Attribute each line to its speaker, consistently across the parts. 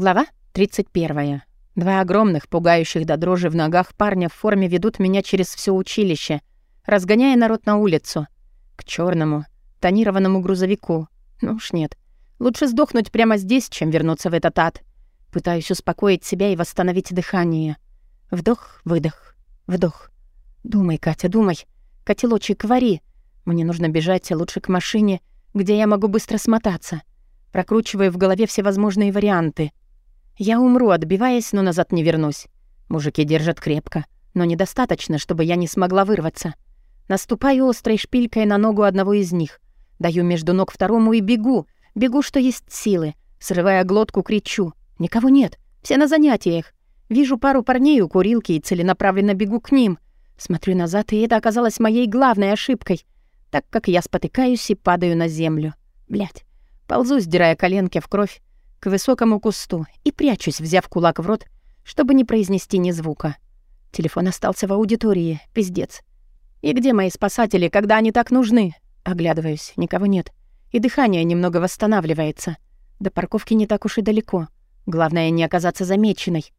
Speaker 1: Глава 31. Два огромных, пугающих до дрожи в ногах парня в форме ведут меня через все училище, разгоняя народ на улицу. К черному, тонированному грузовику. Ну уж нет. Лучше сдохнуть прямо здесь, чем вернуться в этот ад. Пытаюсь успокоить себя и восстановить дыхание. Вдох, выдох, вдох. Думай, Катя, думай. Котелочек, вари. Мне нужно бежать лучше к машине, где я могу быстро смотаться. Прокручиваю в голове всевозможные варианты. Я умру, отбиваясь, но назад не вернусь. Мужики держат крепко, но недостаточно, чтобы я не смогла вырваться. Наступаю острой шпилькой на ногу одного из них. Даю между ног второму и бегу. Бегу, что есть силы. Срывая глотку, кричу. Никого нет. Все на занятиях. Вижу пару парней у курилки и целенаправленно бегу к ним. Смотрю назад, и это оказалось моей главной ошибкой, так как я спотыкаюсь и падаю на землю. Блять. Ползу, сдирая коленки в кровь, к высокому кусту и прячусь, взяв кулак в рот, чтобы не произнести ни звука. Телефон остался в аудитории. Пиздец. И где мои спасатели, когда они так нужны? Оглядываюсь, никого нет. И дыхание немного восстанавливается. До парковки не так уж и далеко. Главное, не оказаться замеченной.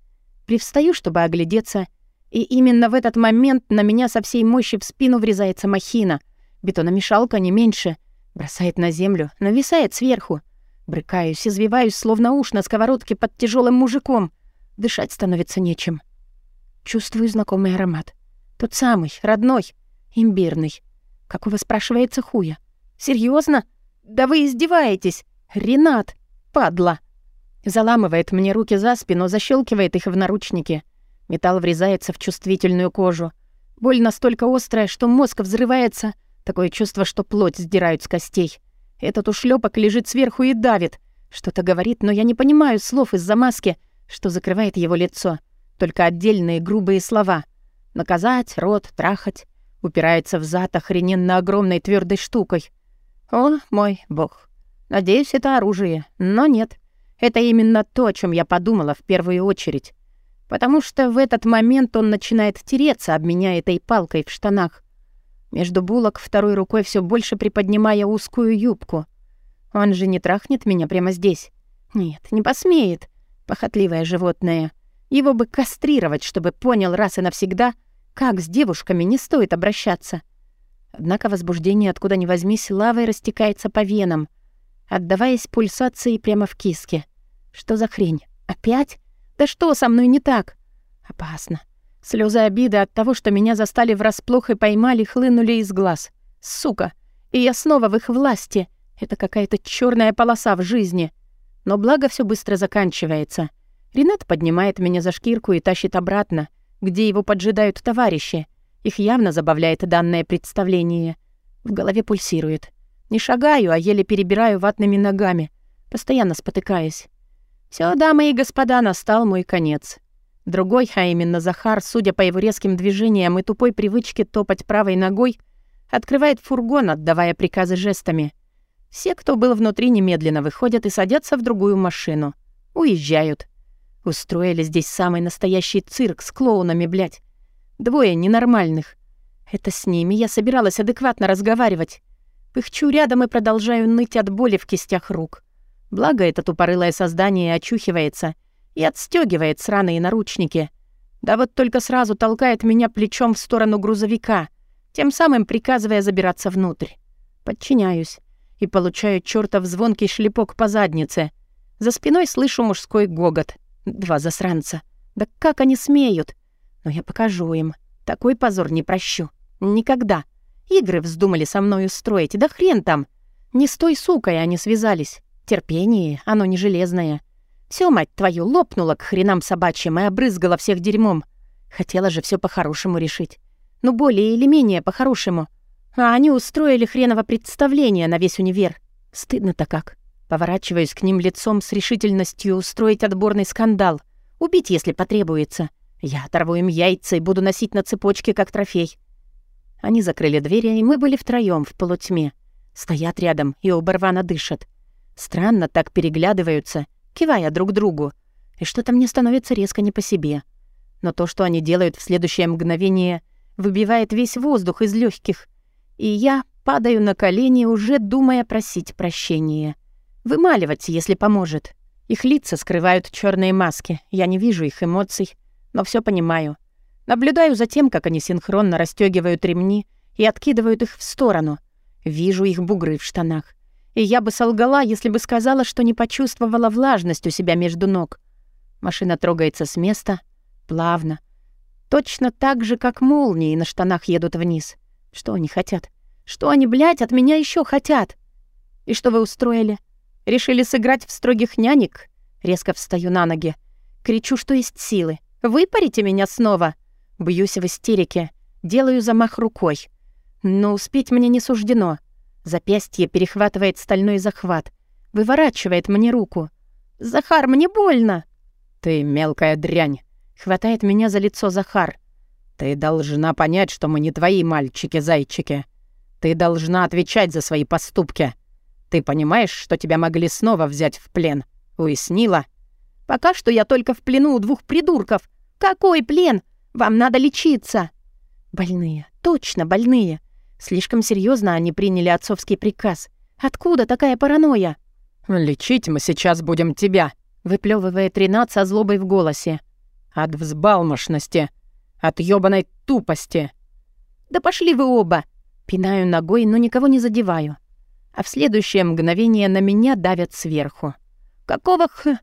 Speaker 1: Привстаю, чтобы оглядеться, и именно в этот момент на меня со всей мощи в спину врезается махина. Бетономешалка не меньше. Бросает на землю, нависает сверху. Брыкаюсь, извиваюсь, словно уж на сковородке под тяжелым мужиком. Дышать становится нечем. Чувствую знакомый аромат. Тот самый, родной, имбирный. Какого спрашивается хуя? Серьезно? Да вы издеваетесь! Ренат! Падла! Заламывает мне руки за спину, защелкивает их в наручники. Металл врезается в чувствительную кожу. Боль настолько острая, что мозг взрывается. Такое чувство, что плоть сдирают с костей. Этот ушлепок лежит сверху и давит. Что-то говорит, но я не понимаю слов из-за маски, что закрывает его лицо. Только отдельные грубые слова. Наказать, рот, трахать. Упирается в зад охрененно огромной твердой штукой. О, мой бог. Надеюсь, это оружие. Но нет. Это именно то, о чем я подумала в первую очередь. Потому что в этот момент он начинает тереться об меня этой палкой в штанах между булок, второй рукой все больше приподнимая узкую юбку. Он же не трахнет меня прямо здесь. Нет, не посмеет. Похотливое животное. Его бы кастрировать, чтобы понял раз и навсегда, как с девушками не стоит обращаться. Однако возбуждение, откуда ни возьмись, лавой растекается по венам, отдаваясь пульсации прямо в киске. Что за хрень? Опять? Да что со мной не так? Опасно. Слезы обиды от того, что меня застали врасплох и поймали, хлынули из глаз. Сука! И я снова в их власти. Это какая-то черная полоса в жизни. Но благо все быстро заканчивается. Ренат поднимает меня за шкирку и тащит обратно, где его поджидают товарищи. Их явно забавляет данное представление. В голове пульсирует. Не шагаю, а еле перебираю ватными ногами, постоянно спотыкаясь. Все, дамы и господа, настал мой конец. Другой, а именно Захар, судя по его резким движениям и тупой привычке топать правой ногой, открывает фургон, отдавая приказы жестами. Все, кто был внутри, немедленно выходят и садятся в другую машину. Уезжают. Устроили здесь самый настоящий цирк с клоунами, блядь. Двое ненормальных. Это с ними я собиралась адекватно разговаривать. Пыхчу рядом и продолжаю ныть от боли в кистях рук. Благо, это тупорылое создание очухивается — и отстегивает сраные наручники. Да вот только сразу толкает меня плечом в сторону грузовика, тем самым приказывая забираться внутрь. Подчиняюсь и получаю чертов звонкий шлепок по заднице. За спиной слышу мужской гогот. Два засранца. Да как они смеют? Но я покажу им. Такой позор не прощу. Никогда. Игры вздумали со мной устроить. Да хрен там. Не с той сукой они связались. Терпение, оно не железное. Все, мать твою, лопнула к хренам собачьим и обрызгала всех дерьмом. Хотела же все по-хорошему решить. Ну, более или менее по-хорошему. А они устроили хреново представление на весь универ. Стыдно-то как. Поворачиваюсь к ним лицом с решительностью устроить отборный скандал. Убить, если потребуется. Я оторву им яйца и буду носить на цепочке, как трофей. Они закрыли двери, и мы были втроём в полутьме. Стоят рядом и оба рвано дышат. Странно так переглядываются — кивая друг другу, и что-то мне становится резко не по себе. Но то, что они делают в следующее мгновение, выбивает весь воздух из легких, и я падаю на колени, уже думая просить прощения. Вымаливать, если поможет. Их лица скрывают черные маски. Я не вижу их эмоций, но все понимаю. Наблюдаю за тем, как они синхронно расстегивают ремни и откидывают их в сторону. Вижу их бугры в штанах. И я бы солгала, если бы сказала, что не почувствовала влажность у себя между ног. Машина трогается с места, плавно. Точно так же, как молнии на штанах едут вниз. Что они хотят? Что они, блядь, от меня еще хотят? И что вы устроили? Решили сыграть в строгих нянек? Резко встаю на ноги. Кричу, что есть силы. Выпарите меня снова. Бьюсь в истерике. Делаю замах рукой. Но успеть мне не суждено. Запястье перехватывает стальной захват. Выворачивает мне руку. «Захар, мне больно!»
Speaker 2: «Ты мелкая дрянь!»
Speaker 1: Хватает меня за лицо Захар.
Speaker 2: «Ты должна понять, что мы не твои мальчики-зайчики. Ты должна отвечать за свои поступки. Ты понимаешь, что тебя могли снова взять в плен? Уяснила?»
Speaker 1: «Пока что я только в плену у двух придурков. Какой плен? Вам надо лечиться!» «Больные, точно больные. Слишком серьезно они приняли отцовский приказ. Откуда такая паранойя?»
Speaker 2: «Лечить мы сейчас будем тебя», — выплевывает Ренат со злобой в голосе. «От взбалмошности, от ёбаной тупости».
Speaker 1: «Да пошли вы оба!» Пинаю ногой, но никого не задеваю. А в следующее мгновение на меня давят сверху. «Какого х...»